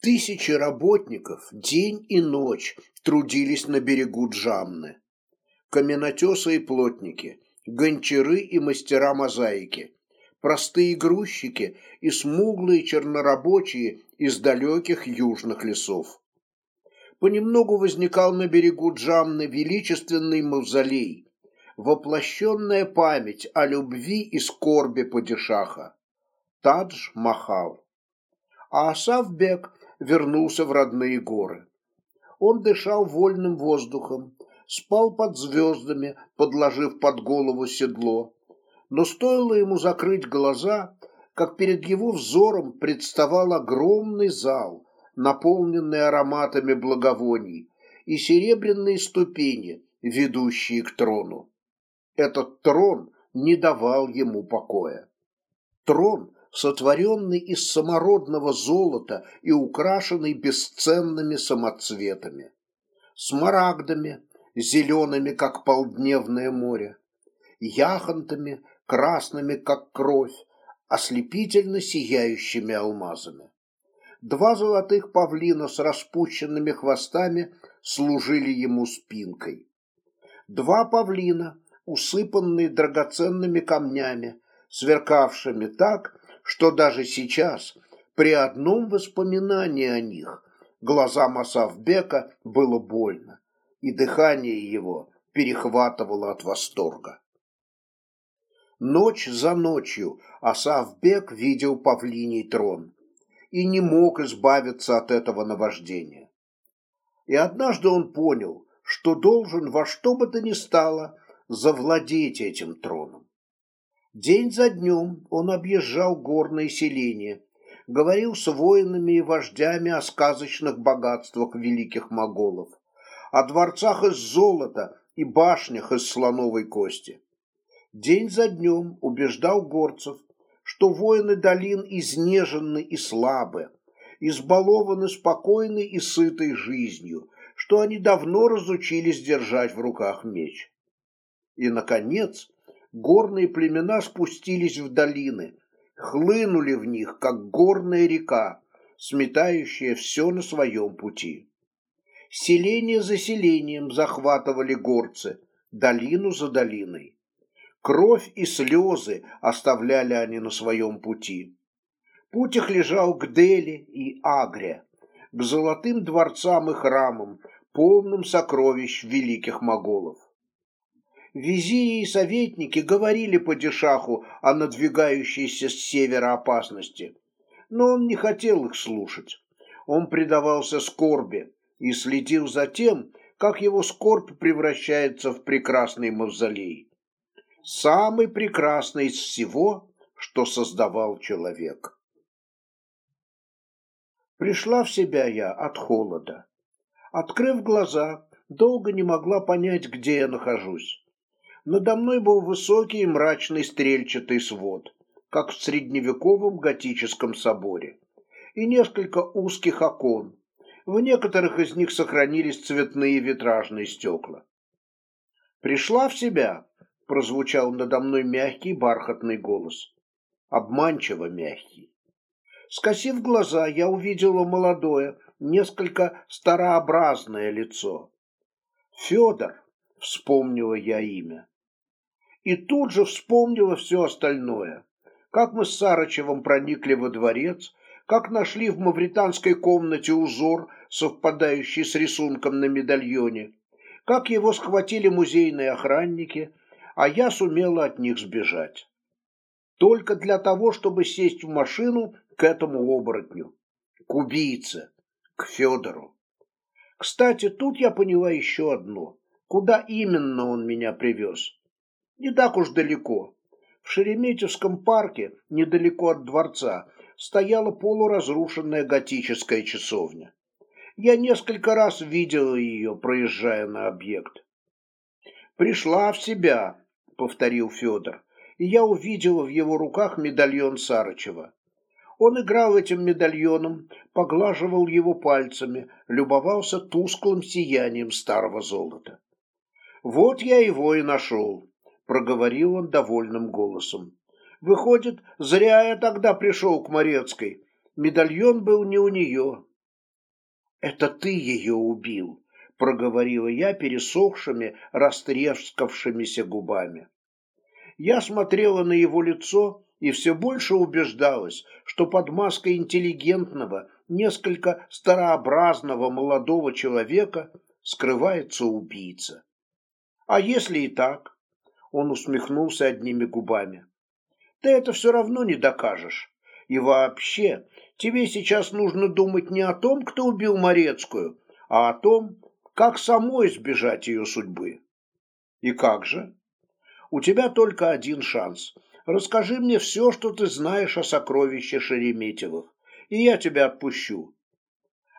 Тысячи работников день и ночь трудились на берегу Джамны. Каменотесы и плотники, гончары и мастера мозаики, простые грузчики и смуглые чернорабочие из далеких южных лесов. Понемногу возникал на берегу Джамны величественный мавзолей, воплощенная память о любви и скорби падишаха. Тадж-Махал. А Асавбек вернулся в родные горы. Он дышал вольным воздухом, спал под звездами, подложив под голову седло. Но стоило ему закрыть глаза, как перед его взором представал огромный зал, наполненный ароматами благовоний, и серебряные ступени, ведущие к трону. Этот трон не давал ему покоя. Трон, сотворенный из самородного золота и украшенный бесценными самоцветами, смарагдами, зелеными, как полдневное море, яхонтами, красными, как кровь, ослепительно сияющими алмазами. Два золотых павлина с распущенными хвостами служили ему спинкой. Два павлина, усыпанные драгоценными камнями, сверкавшими так, что даже сейчас, при одном воспоминании о них, глазам Асавбека было больно, и дыхание его перехватывало от восторга. Ночь за ночью Асавбек видел павлиний трон и не мог избавиться от этого наваждения. И однажды он понял, что должен во что бы то ни стало завладеть этим троном. День за днем он объезжал горные селения, говорил с воинами и вождями о сказочных богатствах великих моголов, о дворцах из золота и башнях из слоновой кости. День за днем убеждал горцев, что воины долин изнежены и слабы, избалованы спокойной и сытой жизнью, что они давно разучились держать в руках меч. И, наконец, горные племена спустились в долины, хлынули в них, как горная река, сметающая все на своем пути. Селение за селением захватывали горцы, долину за долиной. Кровь и слезы оставляли они на своем пути. Путь их лежал к Дели и Агре, к золотым дворцам и храмам, полным сокровищ великих моголов. Визирии и советники говорили Падишаху о надвигающейся с севера опасности, но он не хотел их слушать. Он предавался скорби и следил за тем, как его скорбь превращается в прекрасный мавзолей. Самый прекрасный из всего, что создавал человек. Пришла в себя я от холода. Открыв глаза, долго не могла понять, где я нахожусь. Надо мной был высокий и мрачный стрельчатый свод, как в средневековом готическом соборе, и несколько узких окон. В некоторых из них сохранились цветные витражные стекла. «Пришла в себя», — прозвучал надо мной мягкий бархатный голос. Обманчиво мягкий. Скосив глаза, я увидела молодое, несколько старообразное лицо. «Федор», вспомнила я имя. И тут же вспомнила все остальное. Как мы с Сарычевым проникли во дворец, как нашли в мавританской комнате узор, совпадающий с рисунком на медальоне, как его схватили музейные охранники, а я сумела от них сбежать. Только для того, чтобы сесть в машину к этому оборотню, к убийце, к Федору. Кстати, тут я поняла еще одно. Куда именно он меня привез? Не так уж далеко. В Шереметьевском парке, недалеко от дворца, стояла полуразрушенная готическая часовня. Я несколько раз видела ее, проезжая на объект. «Пришла в себя», — повторил Федор, и я увидела в его руках медальон Сарычева. Он играл этим медальоном, поглаживал его пальцами, любовался тусклым сиянием старого золота. «Вот я его и нашел», — проговорил он довольным голосом. «Выходит, зря я тогда пришел к Морецкой. Медальон был не у нее». «Это ты ее убил», — проговорила я пересохшими, растрескавшимися губами. Я смотрела на его лицо и все больше убеждалась, что под маской интеллигентного, несколько старообразного молодого человека скрывается убийца. А если и так? Он усмехнулся одними губами. Ты это все равно не докажешь. И вообще, тебе сейчас нужно думать не о том, кто убил Морецкую, а о том, как самой избежать ее судьбы. И как же? У тебя только один шанс. Расскажи мне все, что ты знаешь о сокровище Шереметьевых, и я тебя отпущу.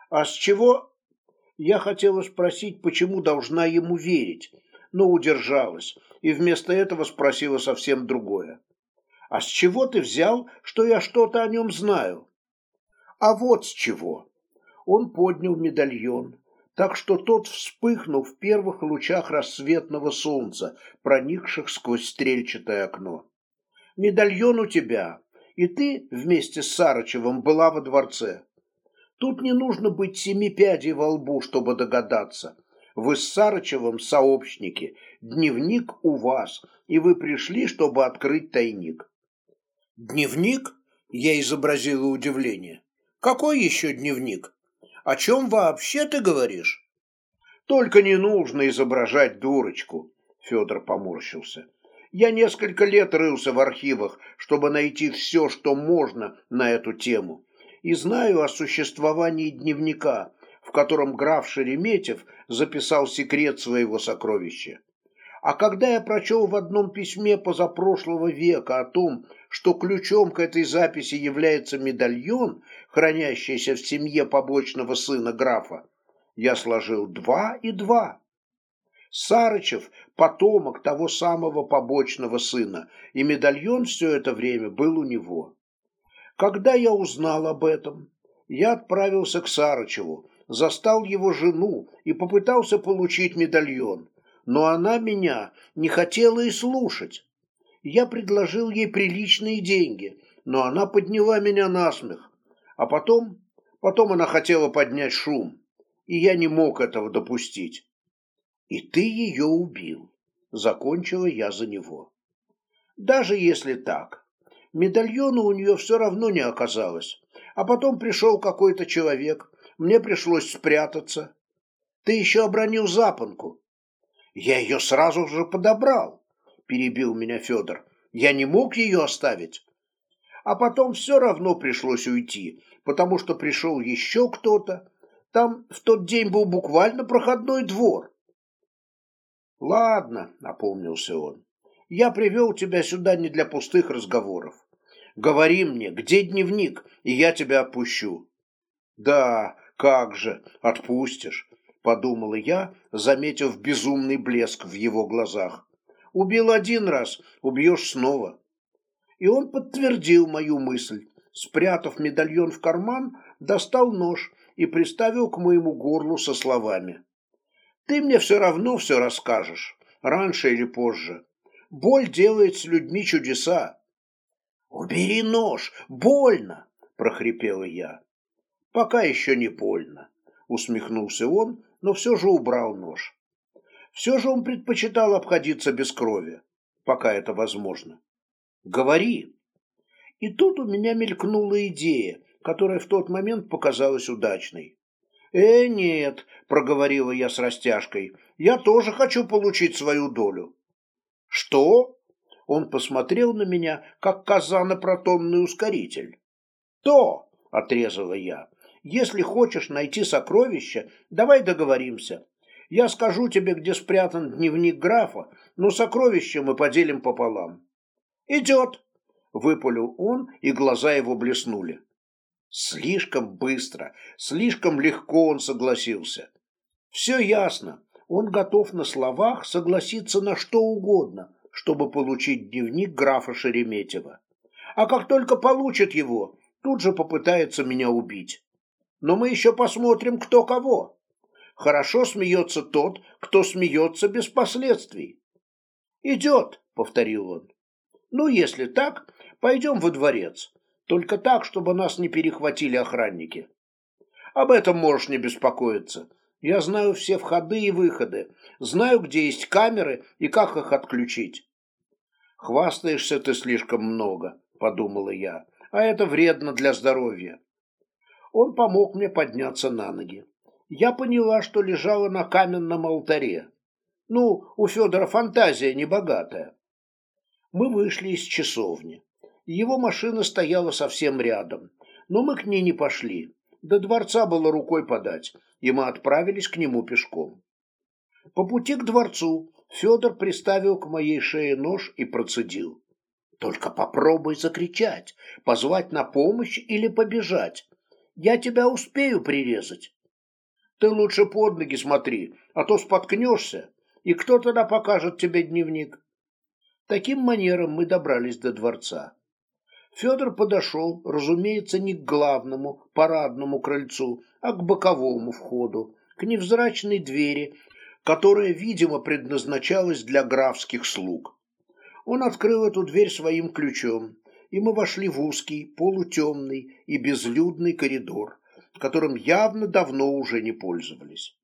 А с чего... Я хотела спросить, почему должна ему верить, но удержалась и вместо этого спросила совсем другое. «А с чего ты взял, что я что-то о нем знаю?» «А вот с чего!» Он поднял медальон, так что тот вспыхнул в первых лучах рассветного солнца, проникших сквозь стрельчатое окно. «Медальон у тебя, и ты вместе с Сарычевым была во дворце. Тут не нужно быть семи пядей во лбу, чтобы догадаться. Вы с Сарычевым сообщники, дневник у вас, и вы пришли, чтобы открыть тайник». «Дневник?» – я изобразила удивление. «Какой еще дневник? О чем вообще ты говоришь?» «Только не нужно изображать дурочку», – Федор поморщился. «Я несколько лет рылся в архивах, чтобы найти все, что можно на эту тему, и знаю о существовании дневника» в котором граф Шереметьев записал секрет своего сокровища. А когда я прочел в одном письме позапрошлого века о том, что ключом к этой записи является медальон, хранящийся в семье побочного сына графа, я сложил два и два. Сарычев – потомок того самого побочного сына, и медальон все это время был у него. Когда я узнал об этом, я отправился к Сарычеву, застал его жену и попытался получить медальон, но она меня не хотела и слушать. Я предложил ей приличные деньги, но она подняла меня на смех. А потом, потом она хотела поднять шум, и я не мог этого допустить. И ты ее убил, закончила я за него. Даже если так, медальона у нее все равно не оказалось. А потом пришел какой-то человек мне пришлось спрятаться. Ты еще обронил запонку. Я ее сразу же подобрал, перебил меня Федор. Я не мог ее оставить. А потом все равно пришлось уйти, потому что пришел еще кто-то. Там в тот день был буквально проходной двор. Ладно, напомнился он. Я привел тебя сюда не для пустых разговоров. Говори мне, где дневник, и я тебя опущу. Да, «Как же, отпустишь!» – подумала я, заметив безумный блеск в его глазах. «Убил один раз, убьешь снова». И он подтвердил мою мысль. Спрятав медальон в карман, достал нож и приставил к моему горлу со словами. «Ты мне все равно все расскажешь, раньше или позже. Боль делает с людьми чудеса». «Убери нож, больно!» – прохрипела я. Пока еще не больно, усмехнулся он, но все же убрал нож. Все же он предпочитал обходиться без крови, пока это возможно. Говори. И тут у меня мелькнула идея, которая в тот момент показалась удачной. «Э, нет», — проговорила я с растяжкой, — «я тоже хочу получить свою долю». «Что?» — он посмотрел на меня, как коза на протонный ускоритель. «То!» — отрезала я. Если хочешь найти сокровище, давай договоримся. Я скажу тебе, где спрятан дневник графа, но сокровище мы поделим пополам». «Идет!» — выпалил он, и глаза его блеснули. Слишком быстро, слишком легко он согласился. Все ясно, он готов на словах согласиться на что угодно, чтобы получить дневник графа Шереметьева. А как только получит его, тут же попытается меня убить. Но мы еще посмотрим, кто кого. Хорошо смеется тот, кто смеется без последствий. «Идет», — повторил он. «Ну, если так, пойдем во дворец. Только так, чтобы нас не перехватили охранники. Об этом можешь не беспокоиться. Я знаю все входы и выходы, знаю, где есть камеры и как их отключить». «Хвастаешься ты слишком много», — подумала я, — «а это вредно для здоровья». Он помог мне подняться на ноги. Я поняла, что лежала на каменном алтаре. Ну, у Федора фантазия небогатая. Мы вышли из часовни. Его машина стояла совсем рядом, но мы к ней не пошли. До дворца было рукой подать, и мы отправились к нему пешком. По пути к дворцу Федор приставил к моей шее нож и процедил. «Только попробуй закричать, позвать на помощь или побежать. Я тебя успею прирезать. Ты лучше под ноги смотри, а то споткнешься, и кто тогда покажет тебе дневник? Таким манером мы добрались до дворца. Федор подошел, разумеется, не к главному парадному крыльцу, а к боковому входу, к невзрачной двери, которая, видимо, предназначалась для графских слуг. Он открыл эту дверь своим ключом, и мы вошли в узкий, полутемный и безлюдный коридор, которым явно давно уже не пользовались.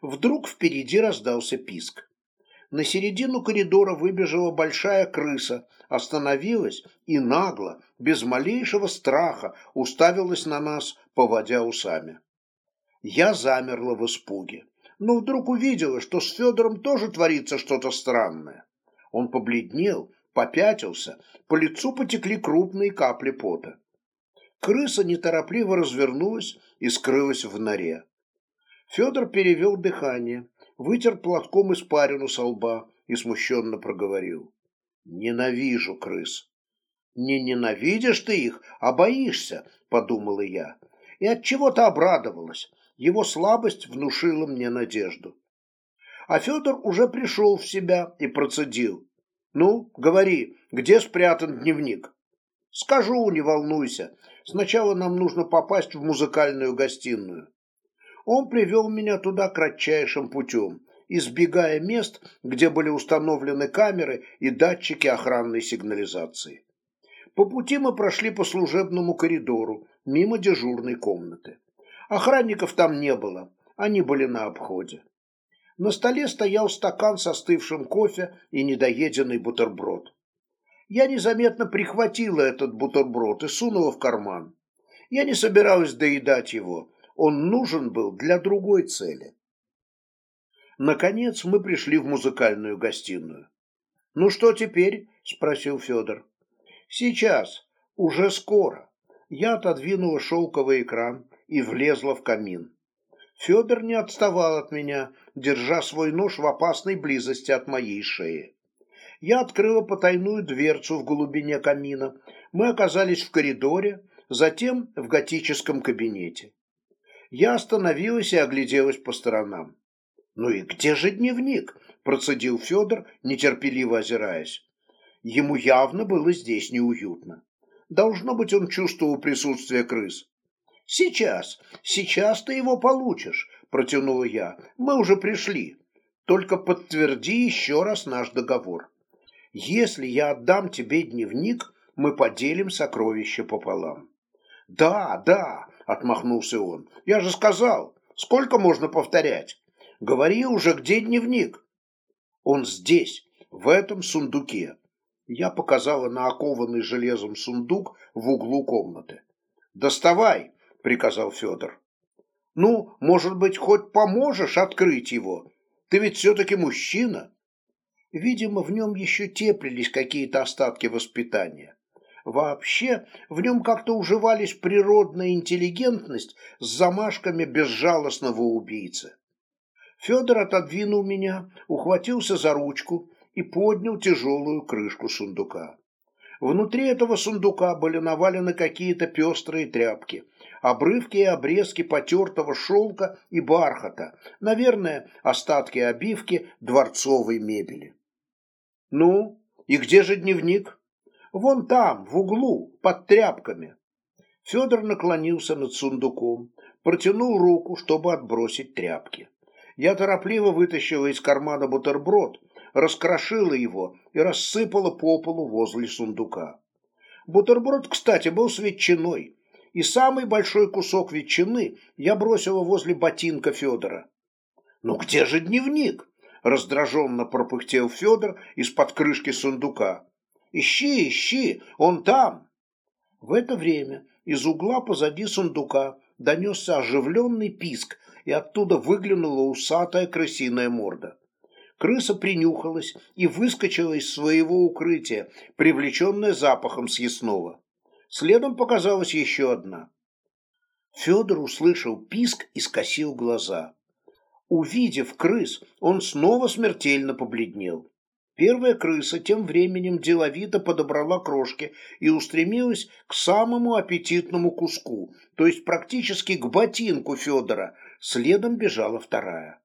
Вдруг впереди раздался писк. На середину коридора выбежала большая крыса, остановилась и нагло, без малейшего страха, уставилась на нас, поводя усами. Я замерла в испуге, но вдруг увидела, что с Федором тоже творится что-то странное. Он побледнел попятился, по лицу потекли крупные капли пота. Крыса неторопливо развернулась и скрылась в норе. Федор перевел дыхание, вытер платком испарину со лба и смущенно проговорил. «Ненавижу крыс». «Не ненавидишь ты их, а боишься», — подумала я. И от чего то обрадовалась. Его слабость внушила мне надежду. А Федор уже пришел в себя и процедил. Ну, говори, где спрятан дневник? Скажу, не волнуйся. Сначала нам нужно попасть в музыкальную гостиную. Он привел меня туда кратчайшим путем, избегая мест, где были установлены камеры и датчики охранной сигнализации. По пути мы прошли по служебному коридору, мимо дежурной комнаты. Охранников там не было, они были на обходе. На столе стоял стакан со остывшим кофе и недоеденный бутерброд. Я незаметно прихватила этот бутерброд и сунула в карман. Я не собиралась доедать его, он нужен был для другой цели. Наконец мы пришли в музыкальную гостиную. «Ну что теперь?» – спросил Федор. «Сейчас, уже скоро». Я отодвинула шелковый экран и влезла в камин. Федор не отставал от меня, держа свой нож в опасной близости от моей шеи. Я открыла потайную дверцу в глубине камина. Мы оказались в коридоре, затем в готическом кабинете. Я остановилась и огляделась по сторонам. «Ну и где же дневник?» – процедил Федор, нетерпеливо озираясь. Ему явно было здесь неуютно. Должно быть, он чувствовал присутствие крыс. «Сейчас, сейчас ты его получишь», – протянула я. «Мы уже пришли. Только подтверди еще раз наш договор. Если я отдам тебе дневник, мы поделим сокровище пополам». «Да, да», – отмахнулся он. «Я же сказал, сколько можно повторять? Говори уже, где дневник?» «Он здесь, в этом сундуке». Я показала на окованный железом сундук в углу комнаты. «Доставай!» – приказал Федор. «Ну, может быть, хоть поможешь открыть его? Ты ведь все-таки мужчина». Видимо, в нем еще теплились какие-то остатки воспитания. Вообще, в нем как-то уживались природная интеллигентность с замашками безжалостного убийцы. Федор отодвинул меня, ухватился за ручку и поднял тяжелую крышку сундука. Внутри этого сундука были навалены какие-то пестрые тряпки – обрывки и обрезки потертого шелка и бархата, наверное, остатки обивки дворцовой мебели. «Ну, и где же дневник?» «Вон там, в углу, под тряпками». Федор наклонился над сундуком, протянул руку, чтобы отбросить тряпки. Я торопливо вытащила из кармана бутерброд, раскрошила его и рассыпала по полу возле сундука. Бутерброд, кстати, был с ветчиной, и самый большой кусок ветчины я бросила возле ботинка Федора. «Ну где же дневник?» – раздраженно пропыхтел Федор из-под крышки сундука. «Ищи, ищи, он там!» В это время из угла позади сундука донесся оживленный писк, и оттуда выглянула усатая крысиная морда. Крыса принюхалась и выскочила из своего укрытия, привлеченная запахом съестного. Следом показалась еще одна. Федор услышал писк и скосил глаза. Увидев крыс, он снова смертельно побледнел. Первая крыса тем временем деловито подобрала крошки и устремилась к самому аппетитному куску, то есть практически к ботинку Федора. Следом бежала вторая.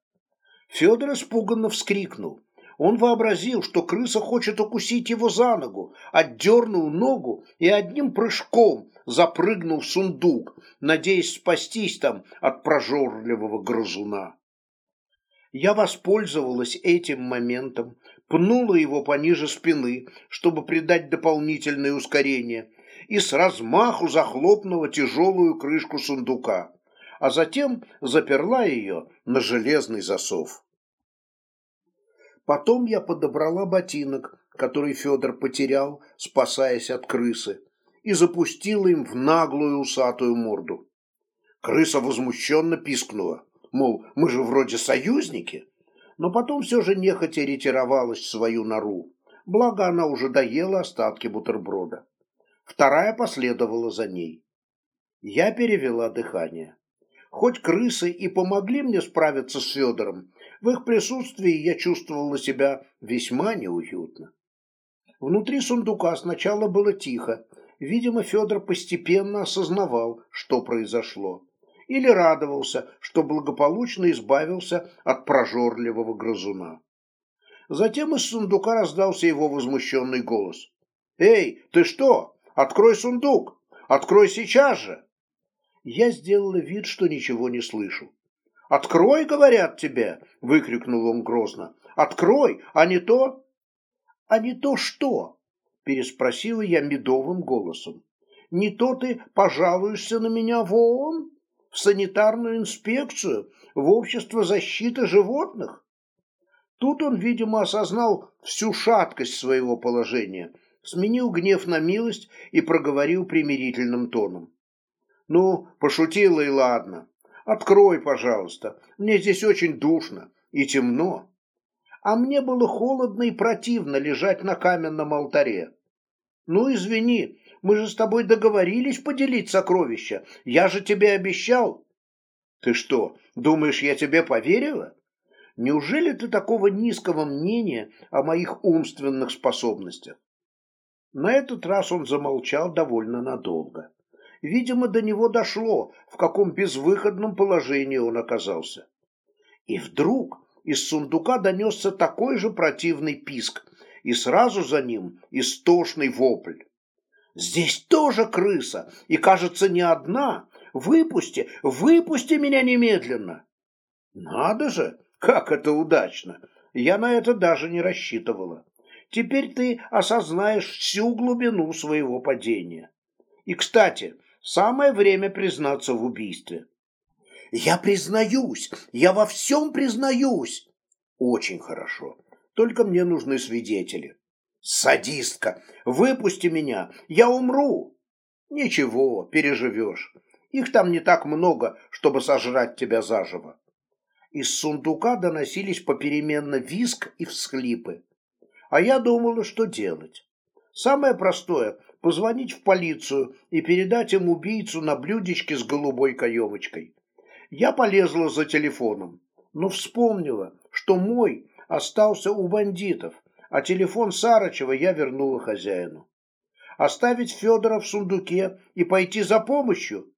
Федор испуганно вскрикнул. Он вообразил, что крыса хочет укусить его за ногу, отдернул ногу и одним прыжком запрыгнул в сундук, надеясь спастись там от прожорливого грызуна. Я воспользовалась этим моментом, пнула его пониже спины, чтобы придать дополнительное ускорение, и с размаху захлопнула тяжелую крышку сундука, а затем заперла ее на железный засов. Потом я подобрала ботинок, который Федор потерял, спасаясь от крысы, и запустила им в наглую усатую морду. Крыса возмущенно пискнула, мол, мы же вроде союзники, но потом все же нехотя ретировалась в свою нору, благо она уже доела остатки бутерброда. Вторая последовала за ней. Я перевела дыхание. Хоть крысы и помогли мне справиться с Федором, в их присутствии я чувствовала себя весьма неуютно. Внутри сундука сначала было тихо. Видимо, Федор постепенно осознавал, что произошло. Или радовался, что благополучно избавился от прожорливого грызуна. Затем из сундука раздался его возмущенный голос. «Эй, ты что? Открой сундук! Открой сейчас же!» Я сделала вид, что ничего не слышу. «Открой, говорят тебе!» — выкрикнул он грозно. «Открой, а не то...» «А не то что?» — переспросила я медовым голосом. «Не то ты пожалуешься на меня в ООН, в санитарную инспекцию, в общество защиты животных?» Тут он, видимо, осознал всю шаткость своего положения, сменил гнев на милость и проговорил примирительным тоном. «Ну, пошутила и ладно. Открой, пожалуйста, мне здесь очень душно и темно. А мне было холодно и противно лежать на каменном алтаре. Ну, извини, мы же с тобой договорились поделить сокровища. Я же тебе обещал. Ты что, думаешь, я тебе поверила? Неужели ты такого низкого мнения о моих умственных способностях? На этот раз он замолчал довольно надолго. Видимо, до него дошло, в каком безвыходном положении он оказался. И вдруг из сундука донесся такой же противный писк, и сразу за ним истошный вопль. «Здесь тоже крыса, и, кажется, не одна. Выпусти, выпусти меня немедленно!» «Надо же, как это удачно! Я на это даже не рассчитывала. Теперь ты осознаешь всю глубину своего падения. И, кстати, Самое время признаться в убийстве. Я признаюсь, я во всем признаюсь. Очень хорошо. Только мне нужны свидетели. Садистка, выпусти меня, я умру. Ничего, переживешь. Их там не так много, чтобы сожрать тебя заживо. Из сундука доносились попеременно виск и всхлипы. А я думала, что делать. Самое простое позвонить в полицию и передать им убийцу на блюдечке с голубой каемочкой. Я полезла за телефоном, но вспомнила, что мой остался у бандитов, а телефон Сарычева я вернула хозяину. Оставить Федора в сундуке и пойти за помощью?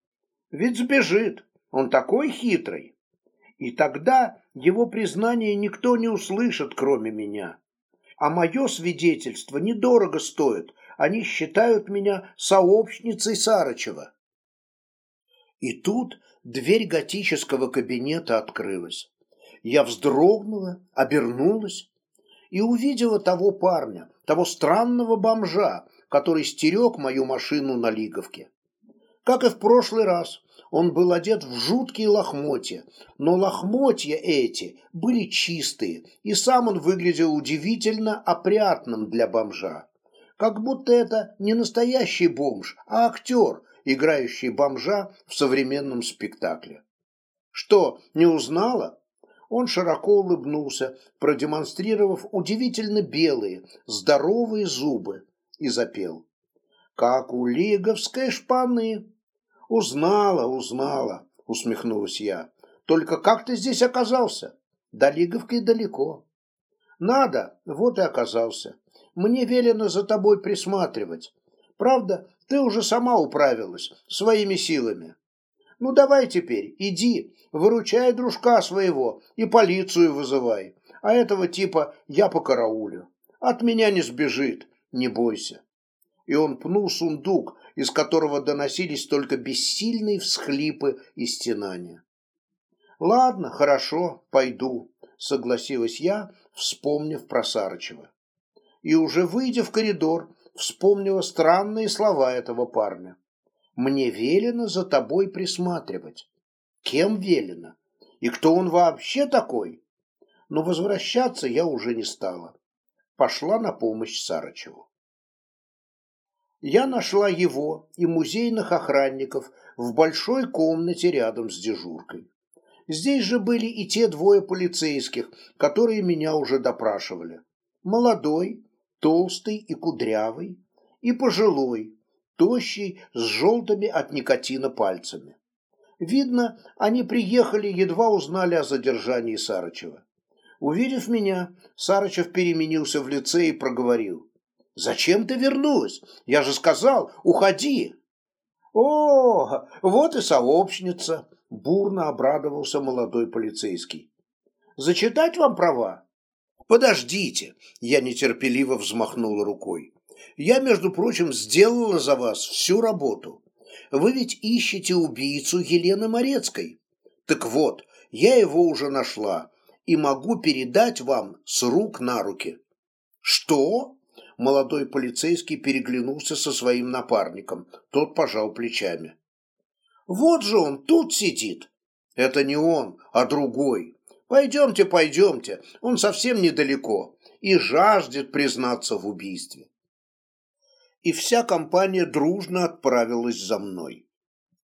Ведь сбежит, он такой хитрый. И тогда его признание никто не услышит, кроме меня. А мое свидетельство недорого стоит, они считают меня сообщницей Сарычева. И тут дверь готического кабинета открылась. Я вздрогнула, обернулась и увидела того парня, того странного бомжа, который стерег мою машину на Лиговке. Как и в прошлый раз, он был одет в жуткие лохмотья, но лохмотья эти были чистые, и сам он выглядел удивительно опрятным для бомжа как будто это не настоящий бомж, а актер, играющий бомжа в современном спектакле. Что, не узнала? Он широко улыбнулся, продемонстрировав удивительно белые, здоровые зубы, и запел. «Как у лиговской шпаны!» «Узнала, узнала!» — усмехнулась я. «Только как ты здесь оказался? До лиговки далеко». «Надо!» — вот и оказался. Мне велено за тобой присматривать. Правда, ты уже сама управилась своими силами. Ну давай теперь, иди, выручай дружка своего и полицию вызывай. А этого типа я по караулю. От меня не сбежит, не бойся. И он пнул сундук, из которого доносились только бессильные всхлипы и стенания. «Ладно, хорошо, пойду», — согласилась я, вспомнив про Сарычева и уже выйдя в коридор, вспомнила странные слова этого парня. «Мне велено за тобой присматривать». Кем велено? И кто он вообще такой? Но возвращаться я уже не стала. Пошла на помощь Сарычеву. Я нашла его и музейных охранников в большой комнате рядом с дежуркой. Здесь же были и те двое полицейских, которые меня уже допрашивали. Молодой, толстый и кудрявый, и пожилой, тощий, с желтыми от никотина пальцами. Видно, они приехали, едва узнали о задержании Сарычева. Увидев меня, Сарычев переменился в лице и проговорил. «Зачем ты вернулась? Я же сказал, уходи!» «О, вот и сообщница!» – бурно обрадовался молодой полицейский. «Зачитать вам права?» «Подождите!» – я нетерпеливо взмахнула рукой. «Я, между прочим, сделала за вас всю работу. Вы ведь ищете убийцу Елены Морецкой. Так вот, я его уже нашла и могу передать вам с рук на руки». «Что?» – молодой полицейский переглянулся со своим напарником. Тот пожал плечами. «Вот же он тут сидит!» «Это не он, а другой!» Пойдемте, пойдемте, он совсем недалеко и жаждет признаться в убийстве. И вся компания дружно отправилась за мной.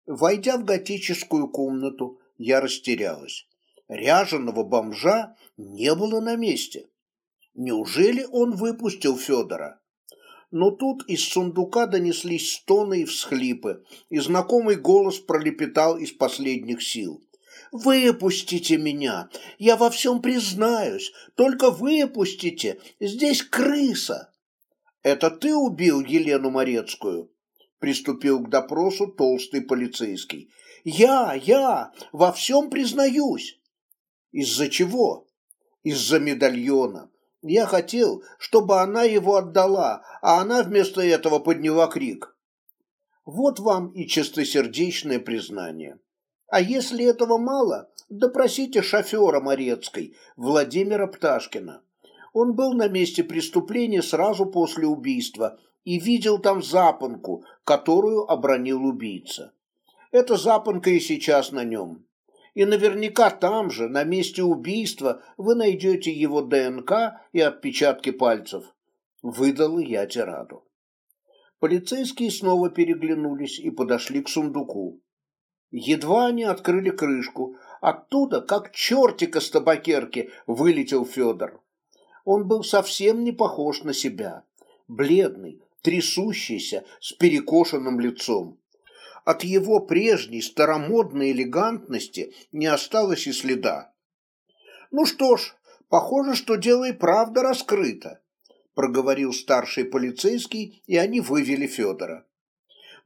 Войдя в готическую комнату, я растерялась. Ряженого бомжа не было на месте. Неужели он выпустил Федора? Но тут из сундука донеслись стоны и всхлипы, и знакомый голос пролепетал из последних сил. Выпустите меня! Я во всем признаюсь! Только выпустите! Здесь крыса!» «Это ты убил Елену Морецкую?» Приступил к допросу толстый полицейский. «Я, я! Во всем признаюсь!» «Из-за чего?» «Из-за медальона. Я хотел, чтобы она его отдала, а она вместо этого подняла крик». Вот вам и чистосердечное признание. А если этого мало, допросите шофера Морецкой, Владимира Пташкина. Он был на месте преступления сразу после убийства и видел там запонку, которую обронил убийца. Эта запонка и сейчас на нем. И наверняка там же, на месте убийства, вы найдете его ДНК и отпечатки пальцев. Выдал я тираду. Полицейские снова переглянулись и подошли к сундуку. Едва они открыли крышку, оттуда, как чертика с табакерки, вылетел Федор. Он был совсем не похож на себя. Бледный, трясущийся, с перекошенным лицом. От его прежней старомодной элегантности не осталось и следа. «Ну что ж, похоже, что дело и правда раскрыто», проговорил старший полицейский, и они вывели Федора.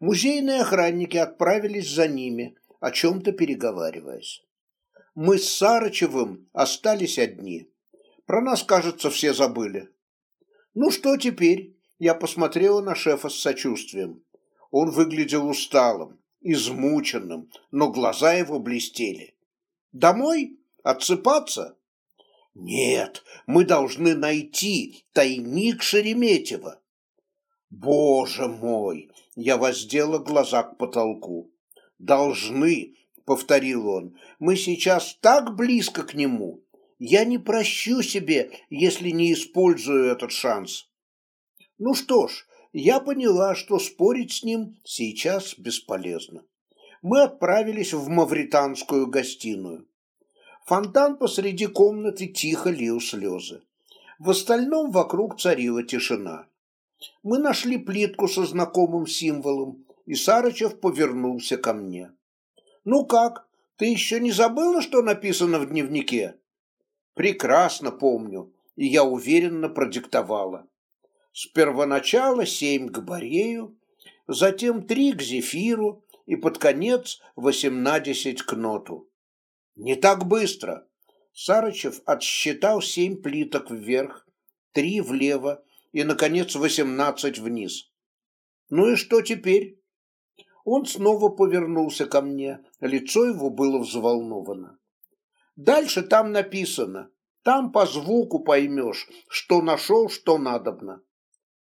Музейные охранники отправились за ними, о чем-то переговариваясь. Мы с Сарычевым остались одни. Про нас, кажется, все забыли. Ну что теперь? Я посмотрела на шефа с сочувствием. Он выглядел усталым, измученным, но глаза его блестели. Домой? Отсыпаться? Нет, мы должны найти тайник Шереметьева. Боже мой, я воздела глаза к потолку. «Должны!» — повторил он. «Мы сейчас так близко к нему! Я не прощу себе, если не использую этот шанс!» Ну что ж, я поняла, что спорить с ним сейчас бесполезно. Мы отправились в мавританскую гостиную. Фонтан посреди комнаты тихо лил слезы. В остальном вокруг царила тишина. Мы нашли плитку со знакомым символом, и Сарычев повернулся ко мне. «Ну как, ты еще не забыла, что написано в дневнике?» «Прекрасно помню», и я уверенно продиктовала. С первоначала семь к Борею, затем три к Зефиру и под конец восемнадцать к Ноту. «Не так быстро!» Сарычев отсчитал семь плиток вверх, три влево и, наконец, восемнадцать вниз. Ну и что теперь? Он снова повернулся ко мне, лицо его было взволновано. Дальше там написано, там по звуку поймешь, что нашел, что надобно.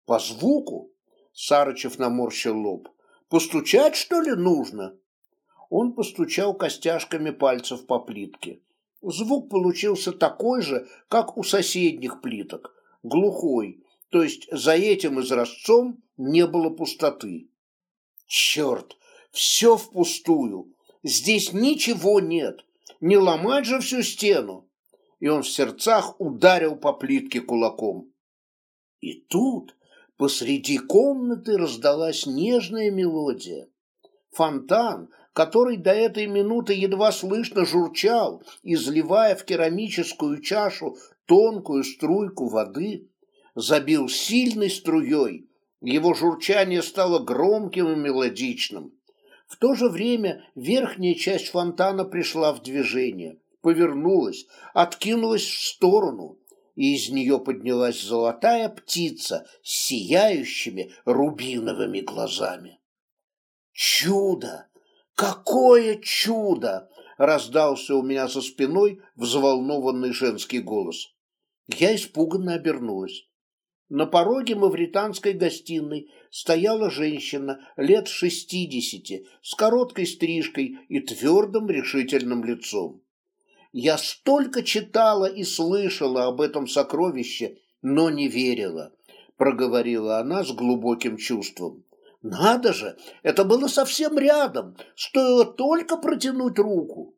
По звуку? Сарычев наморщил лоб. Постучать, что ли, нужно? Он постучал костяшками пальцев по плитке. Звук получился такой же, как у соседних плиток, глухой, то есть за этим изразцом не было пустоты. Черт, все впустую. Здесь ничего нет. Не ломать же всю стену. И он в сердцах ударил по плитке кулаком. И тут посреди комнаты раздалась нежная мелодия. Фонтан, который до этой минуты едва слышно журчал, изливая в керамическую чашу тонкую струйку воды, забил сильной струей, его журчание стало громким и мелодичным. В то же время верхняя часть фонтана пришла в движение, повернулась, откинулась в сторону, и из нее поднялась золотая птица с сияющими рубиновыми глазами. «Чудо! Какое чудо!» — раздался у меня за спиной взволнованный женский голос. Я испуганно обернулась. На пороге мавританской гостиной стояла женщина лет шестидесяти с короткой стрижкой и твердым решительным лицом. Я столько читала и слышала об этом сокровище, но не верила, проговорила она с глубоким чувством. Надо же, это было совсем рядом, стоило только протянуть руку.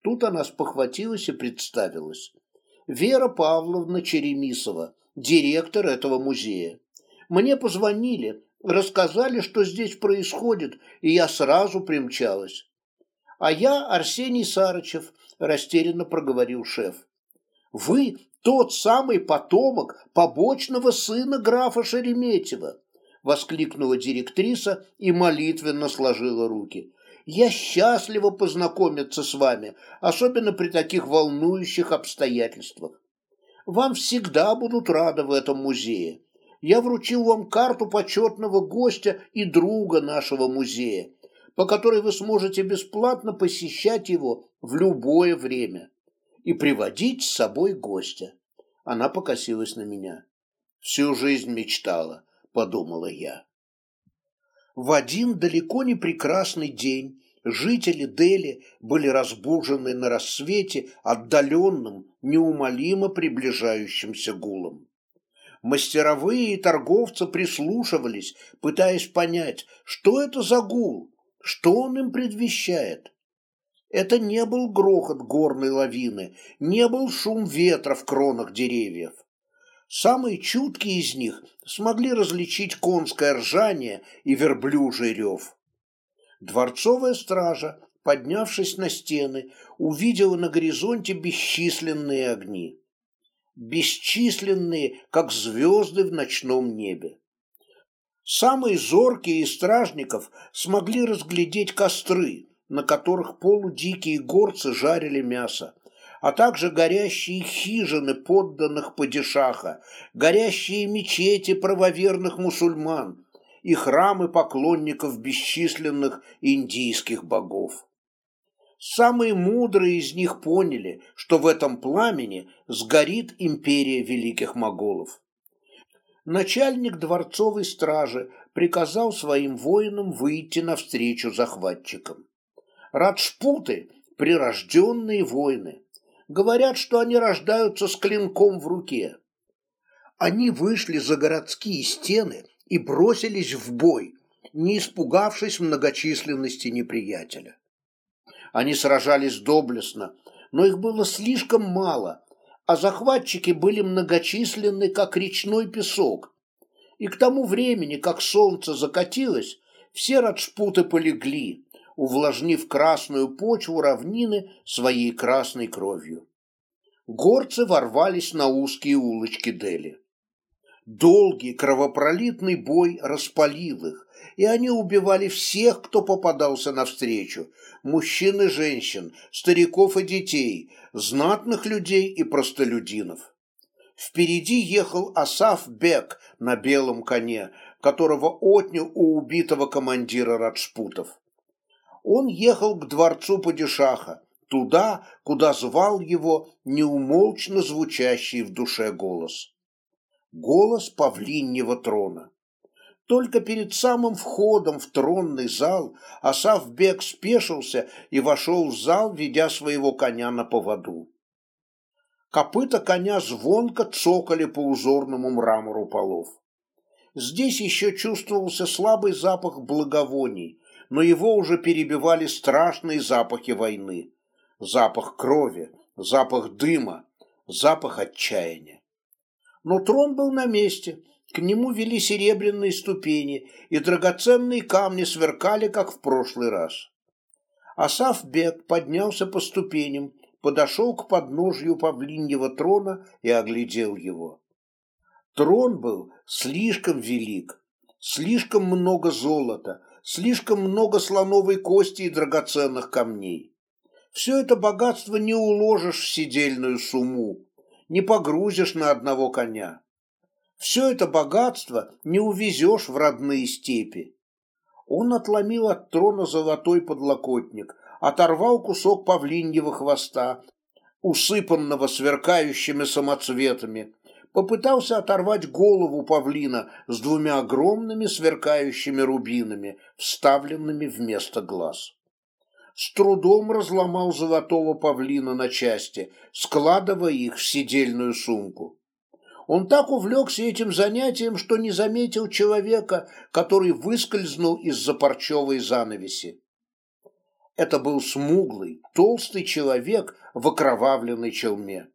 Тут она спохватилась и представилась. Вера Павловна Черемисова – директор этого музея. Мне позвонили, рассказали, что здесь происходит, и я сразу примчалась. А я Арсений Сарычев, растерянно проговорил шеф. Вы тот самый потомок побочного сына графа Шереметьева, воскликнула директриса и молитвенно сложила руки. Я счастлива познакомиться с вами, особенно при таких волнующих обстоятельствах. Вам всегда будут рады в этом музее. Я вручил вам карту почетного гостя и друга нашего музея, по которой вы сможете бесплатно посещать его в любое время и приводить с собой гостя. Она покосилась на меня. Всю жизнь мечтала, подумала я. В один далеко не прекрасный день жители Дели были разбужены на рассвете отдаленным, неумолимо приближающимся гулом. Мастеровые и торговцы прислушивались, пытаясь понять, что это за гул, что он им предвещает. Это не был грохот горной лавины, не был шум ветра в кронах деревьев. Самые чуткие из них смогли различить конское ржание и верблюжий рев. Дворцовая стража, поднявшись на стены, увидела на горизонте бесчисленные огни. Бесчисленные, как звезды в ночном небе. Самые зоркие из стражников смогли разглядеть костры, на которых полудикие горцы жарили мясо, а также горящие хижины подданных падишаха, горящие мечети правоверных мусульман, и храмы поклонников бесчисленных индийских богов. Самые мудрые из них поняли, что в этом пламени сгорит империя великих моголов. Начальник дворцовой стражи приказал своим воинам выйти навстречу захватчикам. Раджпуты – прирожденные воины. Говорят, что они рождаются с клинком в руке. Они вышли за городские стены – и бросились в бой, не испугавшись многочисленности неприятеля. Они сражались доблестно, но их было слишком мало, а захватчики были многочисленны, как речной песок. И к тому времени, как солнце закатилось, все раджпуты полегли, увлажнив красную почву равнины своей красной кровью. Горцы ворвались на узкие улочки Дели. Долгий кровопролитный бой распалил их, и они убивали всех, кто попадался навстречу – мужчин и женщин, стариков и детей, знатных людей и простолюдинов. Впереди ехал Асаф Бек на белом коне, которого отнял у убитого командира Раджпутов. Он ехал к дворцу Падишаха, туда, куда звал его неумолчно звучащий в душе голос – голос павлиньего трона. Только перед самым входом в тронный зал Асавбек спешился и вошел в зал, ведя своего коня на поводу. Копыта коня звонко цокали по узорному мрамору полов. Здесь еще чувствовался слабый запах благовоний, но его уже перебивали страшные запахи войны. Запах крови, запах дыма, запах отчаяния. Но трон был на месте, к нему вели серебряные ступени, и драгоценные камни сверкали, как в прошлый раз. Асаф Бек поднялся по ступеням, подошел к подножью павлиньего трона и оглядел его. Трон был слишком велик, слишком много золота, слишком много слоновой кости и драгоценных камней. Все это богатство не уложишь в сидельную сумму, не погрузишь на одного коня. Все это богатство не увезешь в родные степи. Он отломил от трона золотой подлокотник, оторвал кусок павлиньего хвоста, усыпанного сверкающими самоцветами, попытался оторвать голову павлина с двумя огромными сверкающими рубинами, вставленными вместо глаз с трудом разломал золотого павлина на части, складывая их в сидельную сумку. Он так увлекся этим занятием, что не заметил человека, который выскользнул из-за парчевой занавеси. Это был смуглый, толстый человек в окровавленной челме.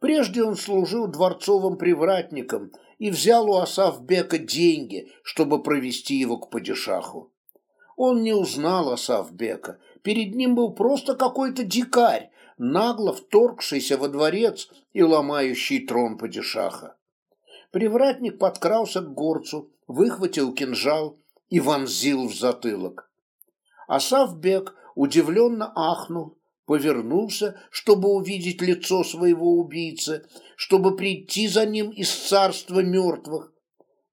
Прежде он служил дворцовым привратником и взял у Асавбека деньги, чтобы провести его к падишаху. Он не узнал Асавбека перед ним был просто какой-то дикарь, нагло вторгшийся во дворец и ломающий трон падишаха. Привратник подкрался к горцу, выхватил кинжал и вонзил в затылок. Асавбек удивленно ахнул, повернулся, чтобы увидеть лицо своего убийцы, чтобы прийти за ним из царства мертвых.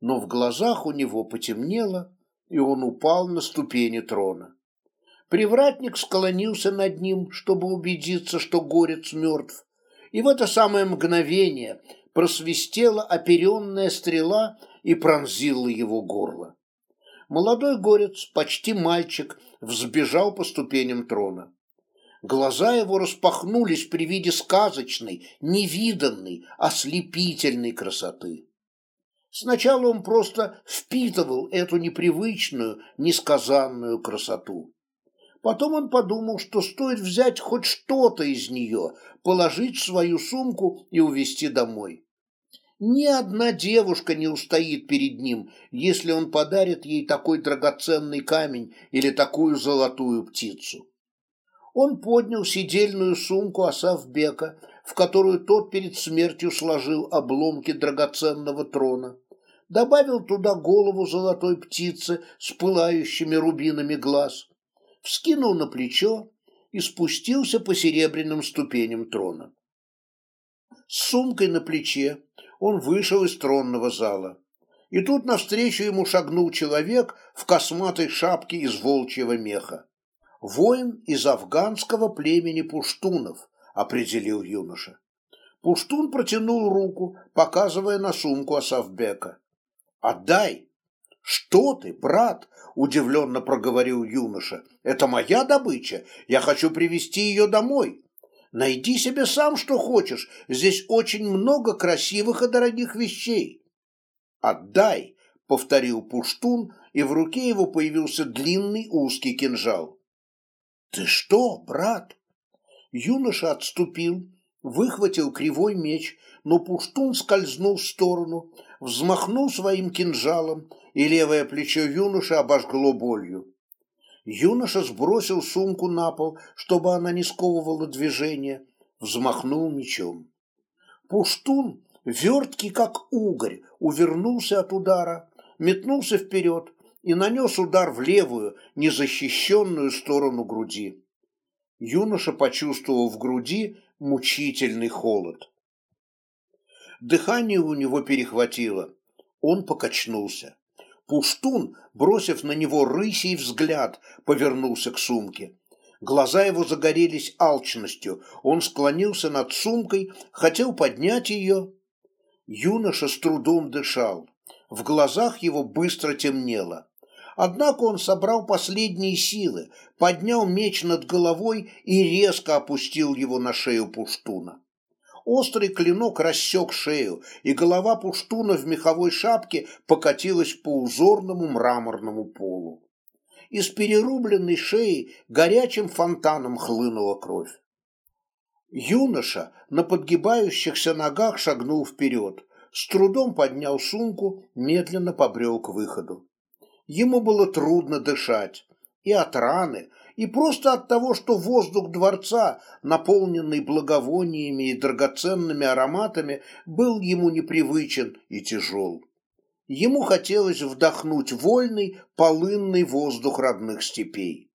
Но в глазах у него потемнело, и он упал на ступени трона. Привратник склонился над ним, чтобы убедиться, что горец мертв. И в это самое мгновение просвистела оперенная стрела и пронзила его горло. Молодой горец, почти мальчик, взбежал по ступеням трона. Глаза его распахнулись при виде сказочной, невиданной, ослепительной красоты. Сначала он просто впитывал эту непривычную, несказанную красоту. Потом он подумал, что стоит взять хоть что-то из нее, положить в свою сумку и увезти домой. Ни одна девушка не устоит перед ним, если он подарит ей такой драгоценный камень или такую золотую птицу. Он поднял сидельную сумку Асавбека, в которую тот перед смертью сложил обломки драгоценного трона, добавил туда голову золотой птицы с пылающими рубинами глаз – вскинул на плечо и спустился по серебряным ступеням трона. С сумкой на плече он вышел из тронного зала. И тут навстречу ему шагнул человек в косматой шапке из волчьего меха. Воин из афганского племени пуштунов, определил юноша. Пуштун протянул руку, показывая на сумку Асавбека. «Отдай!» «Что ты, брат?» – удивленно проговорил юноша. «Это моя добыча. Я хочу привести ее домой. Найди себе сам, что хочешь. Здесь очень много красивых и дорогих вещей». «Отдай!» – повторил Пуштун, и в руке его появился длинный узкий кинжал. «Ты что, брат?» Юноша отступил, выхватил кривой меч, но Пуштун скользнул в сторону – взмахнул своим кинжалом, и левое плечо юноши обожгло болью. Юноша сбросил сумку на пол, чтобы она не сковывала движение, взмахнул мечом. Пуштун, верткий как угорь, увернулся от удара, метнулся вперед и нанес удар в левую, незащищенную сторону груди. Юноша почувствовал в груди мучительный холод. Дыхание у него перехватило. Он покачнулся. Пуштун, бросив на него рысий взгляд, повернулся к сумке. Глаза его загорелись алчностью. Он склонился над сумкой, хотел поднять ее. Юноша с трудом дышал. В глазах его быстро темнело. Однако он собрал последние силы, поднял меч над головой и резко опустил его на шею Пуштуна. Острый клинок рассек шею, и голова пуштуна в меховой шапке покатилась по узорному мраморному полу. Из перерубленной шеи горячим фонтаном хлынула кровь. Юноша на подгибающихся ногах шагнул вперед, с трудом поднял сумку, медленно побрел к выходу. Ему было трудно дышать, и от раны, и просто от того, что воздух дворца, наполненный благовониями и драгоценными ароматами, был ему непривычен и тяжел. Ему хотелось вдохнуть вольный, полынный воздух родных степей.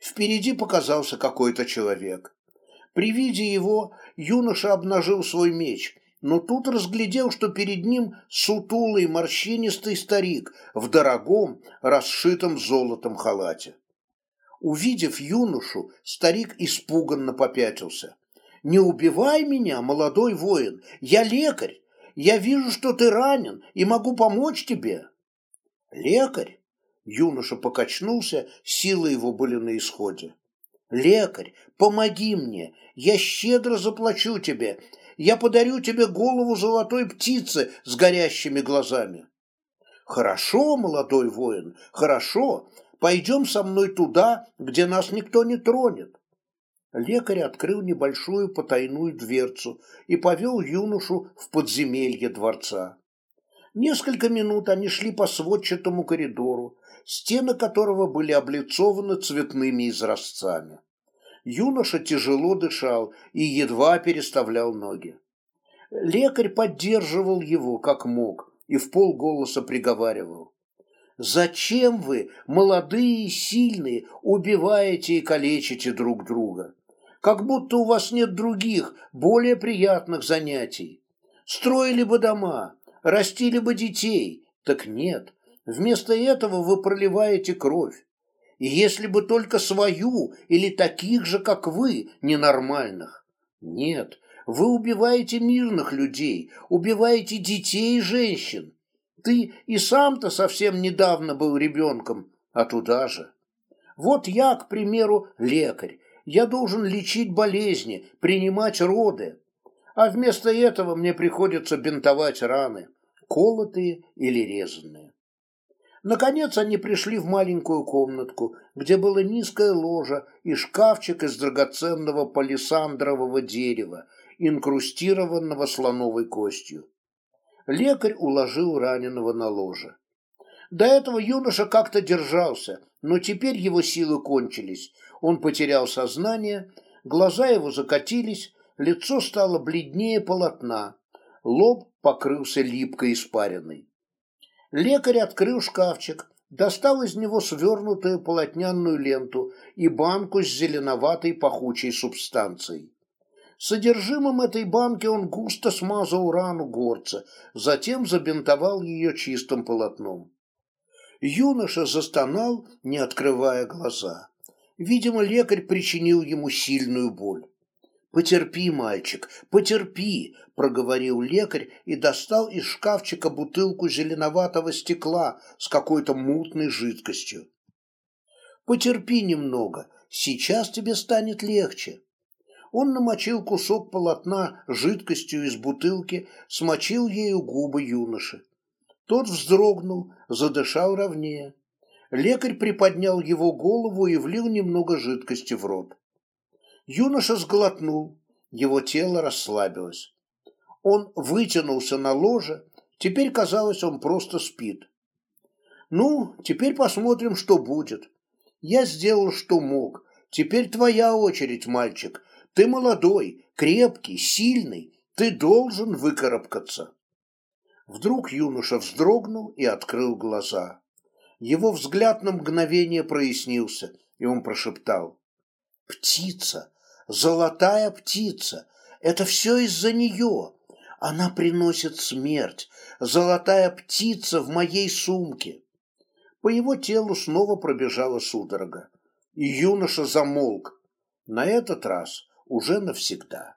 Впереди показался какой-то человек. При виде его юноша обнажил свой меч, но тут разглядел, что перед ним сутулый морщинистый старик в дорогом, расшитом золотом халате. Увидев юношу, старик испуганно попятился. «Не убивай меня, молодой воин, я лекарь. Я вижу, что ты ранен, и могу помочь тебе». «Лекарь?» Юноша покачнулся, силы его были на исходе. «Лекарь, помоги мне, я щедро заплачу тебе, я подарю тебе голову золотой птицы с горящими глазами». «Хорошо, молодой воин, хорошо, Пойдем со мной туда, где нас никто не тронет. Лекарь открыл небольшую потайную дверцу и повел юношу в подземелье дворца. Несколько минут они шли по сводчатому коридору, стены которого были облицованы цветными изразцами. Юноша тяжело дышал и едва переставлял ноги. Лекарь поддерживал его, как мог, и в полголоса приговаривал. Зачем вы, молодые и сильные, убиваете и калечите друг друга? Как будто у вас нет других, более приятных занятий. Строили бы дома, растили бы детей. Так нет, вместо этого вы проливаете кровь. И если бы только свою или таких же, как вы, ненормальных. Нет, вы убиваете мирных людей, убиваете детей и женщин. Ты и сам-то совсем недавно был ребенком, а туда же. Вот я, к примеру, лекарь. Я должен лечить болезни, принимать роды. А вместо этого мне приходится бинтовать раны, колотые или резанные. Наконец они пришли в маленькую комнатку, где было низкое ложе и шкафчик из драгоценного палисандрового дерева, инкрустированного слоновой костью лекарь уложил раненого на ложе. До этого юноша как-то держался, но теперь его силы кончились. Он потерял сознание, глаза его закатились, лицо стало бледнее полотна, лоб покрылся липкой испариной. Лекарь открыл шкафчик, достал из него свернутую полотняную ленту и банку с зеленоватой пахучей субстанцией. Содержимым этой банки он густо смазал рану горца, затем забинтовал ее чистым полотном. Юноша застонал, не открывая глаза. Видимо, лекарь причинил ему сильную боль. «Потерпи, мальчик, потерпи», – проговорил лекарь и достал из шкафчика бутылку зеленоватого стекла с какой-то мутной жидкостью. «Потерпи немного, сейчас тебе станет легче» он намочил кусок полотна жидкостью из бутылки, смочил ею губы юноши. Тот вздрогнул, задышал ровнее. Лекарь приподнял его голову и влил немного жидкости в рот. Юноша сглотнул, его тело расслабилось. Он вытянулся на ложе, теперь, казалось, он просто спит. «Ну, теперь посмотрим, что будет. Я сделал, что мог. Теперь твоя очередь, мальчик, ты молодой, крепкий, сильный, ты должен выкарабкаться. Вдруг юноша вздрогнул и открыл глаза. Его взгляд на мгновение прояснился, и он прошептал. «Птица! Золотая птица! Это все из-за нее! Она приносит смерть! Золотая птица в моей сумке!» По его телу снова пробежала судорога, и юноша замолк. На этот раз уже навсегда.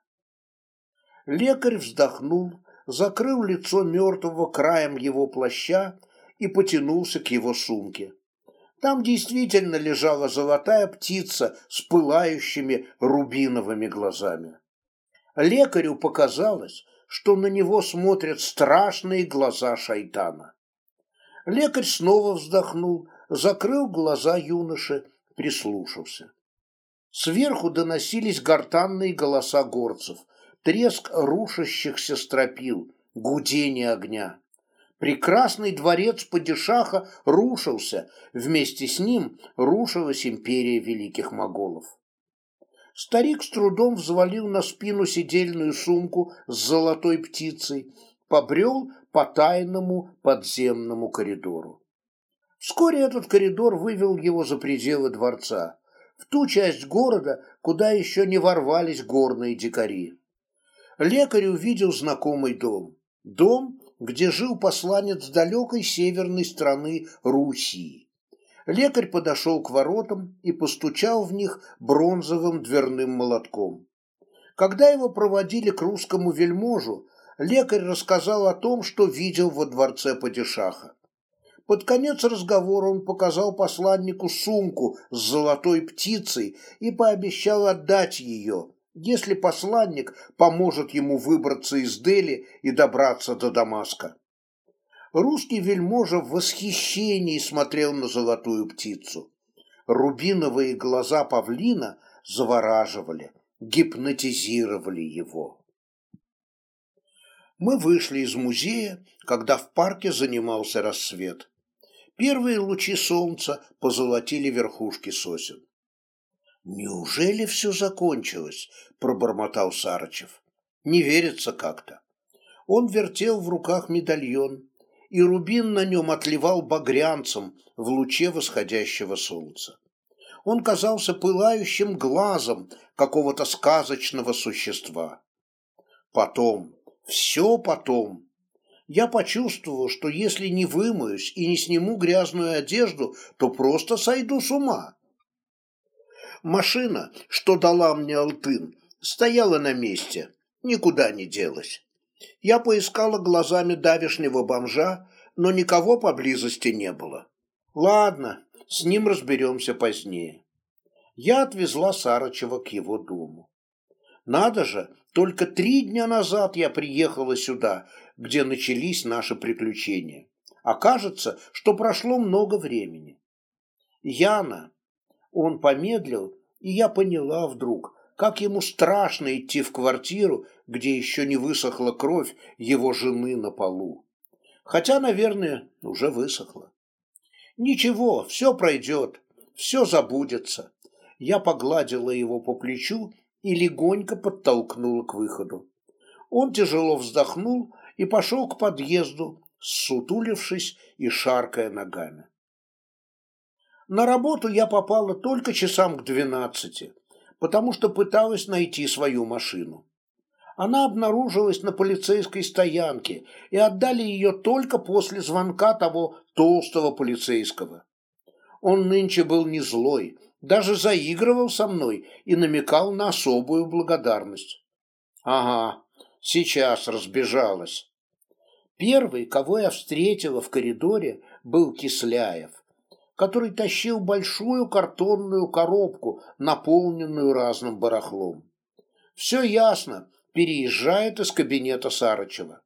Лекарь вздохнул, закрыл лицо мертвого краем его плаща и потянулся к его сумке. Там действительно лежала золотая птица с пылающими рубиновыми глазами. Лекарю показалось, что на него смотрят страшные глаза шайтана. Лекарь снова вздохнул, закрыл глаза юноши, прислушался. Сверху доносились гортанные голоса горцев, треск рушащихся стропил, гудение огня. Прекрасный дворец падишаха рушился, вместе с ним рушилась империя великих моголов. Старик с трудом взвалил на спину сидельную сумку с золотой птицей, побрел по тайному подземному коридору. Вскоре этот коридор вывел его за пределы дворца в ту часть города, куда еще не ворвались горные дикари. Лекарь увидел знакомый дом. Дом, где жил посланец далекой северной страны Руси. Лекарь подошел к воротам и постучал в них бронзовым дверным молотком. Когда его проводили к русскому вельможу, лекарь рассказал о том, что видел во дворце падишаха. Под конец разговора он показал посланнику сумку с золотой птицей и пообещал отдать ее, если посланник поможет ему выбраться из Дели и добраться до Дамаска. Русский вельможа в восхищении смотрел на золотую птицу. Рубиновые глаза павлина завораживали, гипнотизировали его. Мы вышли из музея, когда в парке занимался рассвет. Первые лучи солнца позолотили верхушки сосен. «Неужели все закончилось?» – пробормотал Сарычев. «Не верится как-то». Он вертел в руках медальон, и рубин на нем отливал багрянцем в луче восходящего солнца. Он казался пылающим глазом какого-то сказочного существа. Потом, все потом, я почувствовал, что если не вымоюсь и не сниму грязную одежду, то просто сойду с ума. Машина, что дала мне Алтын, стояла на месте, никуда не делась. Я поискала глазами давешнего бомжа, но никого поблизости не было. Ладно, с ним разберемся позднее. Я отвезла Сарычева к его дому. Надо же, только три дня назад я приехала сюда где начались наши приключения. Окажется, что прошло много времени. Яна. Он помедлил, и я поняла вдруг, как ему страшно идти в квартиру, где еще не высохла кровь его жены на полу. Хотя, наверное, уже высохла. Ничего, все пройдет, все забудется. Я погладила его по плечу и легонько подтолкнула к выходу. Он тяжело вздохнул и пошел к подъезду, сутулившись и шаркая ногами. На работу я попала только часам к двенадцати, потому что пыталась найти свою машину. Она обнаружилась на полицейской стоянке, и отдали ее только после звонка того толстого полицейского. Он нынче был не злой, даже заигрывал со мной и намекал на особую благодарность. Ага, сейчас разбежалась. Первый, кого я встретила в коридоре, был Кисляев, который тащил большую картонную коробку, наполненную разным барахлом. Все ясно, переезжает из кабинета Сарычева.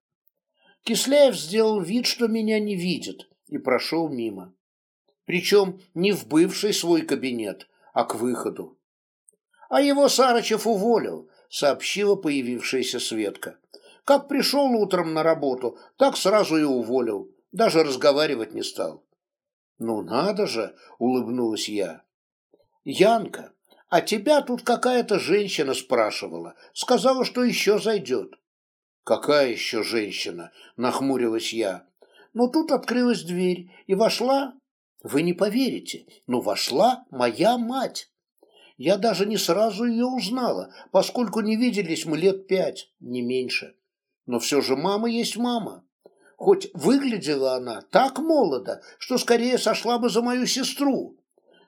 Кисляев сделал вид, что меня не видит, и прошел мимо. Причем не в бывший свой кабинет, а к выходу. А его Сарычев уволил, сообщила появившаяся Светка. «Как пришел утром на работу, так сразу и уволил. Даже разговаривать не стал». «Ну надо же!» — улыбнулась я. «Янка, а тебя тут какая-то женщина спрашивала. Сказала, что еще зайдет». «Какая еще женщина?» — нахмурилась я. Но тут открылась дверь, и вошла... Вы не поверите, но вошла моя мать. Я даже не сразу ее узнала, поскольку не виделись мы лет пять, не меньше. Но все же мама есть мама. Хоть выглядела она так молодо, что скорее сошла бы за мою сестру.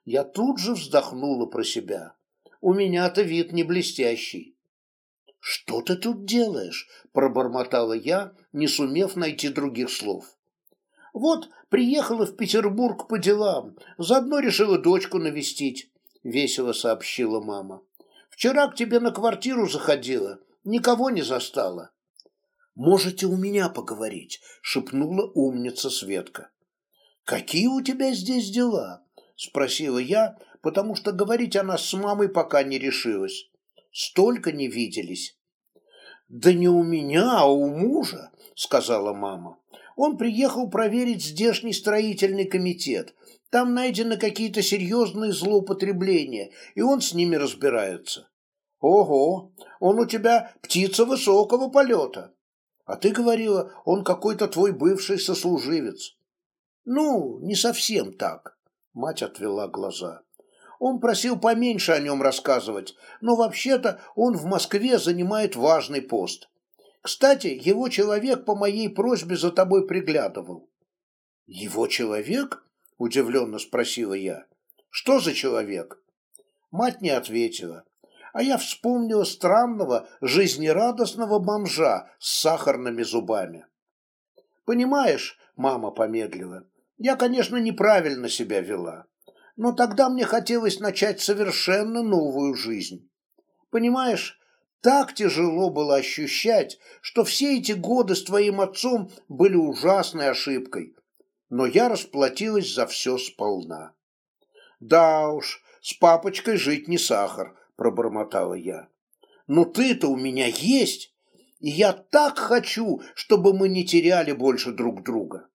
Я тут же вздохнула про себя. У меня-то вид не блестящий. «Что ты тут делаешь?» – пробормотала я, не сумев найти других слов. «Вот, приехала в Петербург по делам, заодно решила дочку навестить весело сообщила мама. «Вчера к тебе на квартиру заходила, никого не застала». «Можете у меня поговорить», — шепнула умница Светка. «Какие у тебя здесь дела?» — спросила я, потому что говорить она с мамой пока не решилась. Столько не виделись. «Да не у меня, а у мужа», — сказала мама. «Он приехал проверить здешний строительный комитет, там найдены какие-то серьезные злоупотребления, и он с ними разбирается. Ого, он у тебя птица высокого полета. А ты говорила, он какой-то твой бывший сослуживец. Ну, не совсем так. Мать отвела глаза. Он просил поменьше о нем рассказывать, но вообще-то он в Москве занимает важный пост. Кстати, его человек по моей просьбе за тобой приглядывал. Его человек? удивленно спросила я. Что за человек? Мать не ответила, а я вспомнила странного, жизнерадостного бомжа с сахарными зубами. Понимаешь, мама помедлила, я, конечно, неправильно себя вела, но тогда мне хотелось начать совершенно новую жизнь. Понимаешь, так тяжело было ощущать, что все эти годы с твоим отцом были ужасной ошибкой, но я расплатилась за все сполна. «Да уж, с папочкой жить не сахар», – пробормотала я. «Но ты-то у меня есть, и я так хочу, чтобы мы не теряли больше друг друга».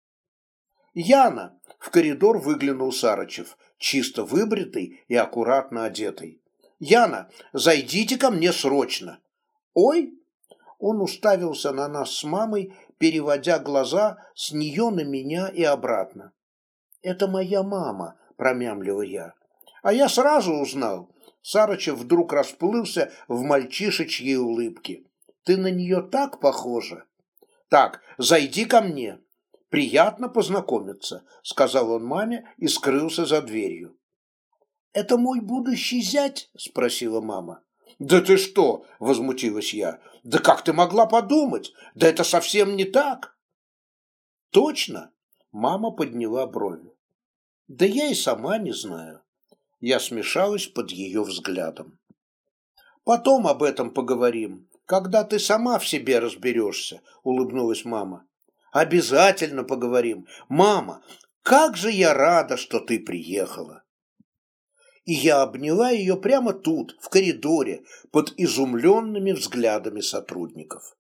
«Яна!» – в коридор выглянул Сарычев, чисто выбритый и аккуратно одетый. «Яна, зайдите ко мне срочно!» «Ой!» Он уставился на нас с мамой переводя глаза с нее на меня и обратно. «Это моя мама», – промямлил я. «А я сразу узнал». Сарычев вдруг расплылся в мальчишечьей улыбке. «Ты на нее так похожа!» «Так, зайди ко мне!» «Приятно познакомиться», — сказал он маме и скрылся за дверью. «Это мой будущий зять?» — спросила мама. «Да ты что!» – возмутилась я. «Да как ты могла подумать? Да это совсем не так!» «Точно!» – мама подняла брови. «Да я и сама не знаю». Я смешалась под ее взглядом. «Потом об этом поговорим, когда ты сама в себе разберешься», – улыбнулась мама. «Обязательно поговорим. Мама, как же я рада, что ты приехала!» и я обняла ее прямо тут, в коридоре, под изумленными взглядами сотрудников.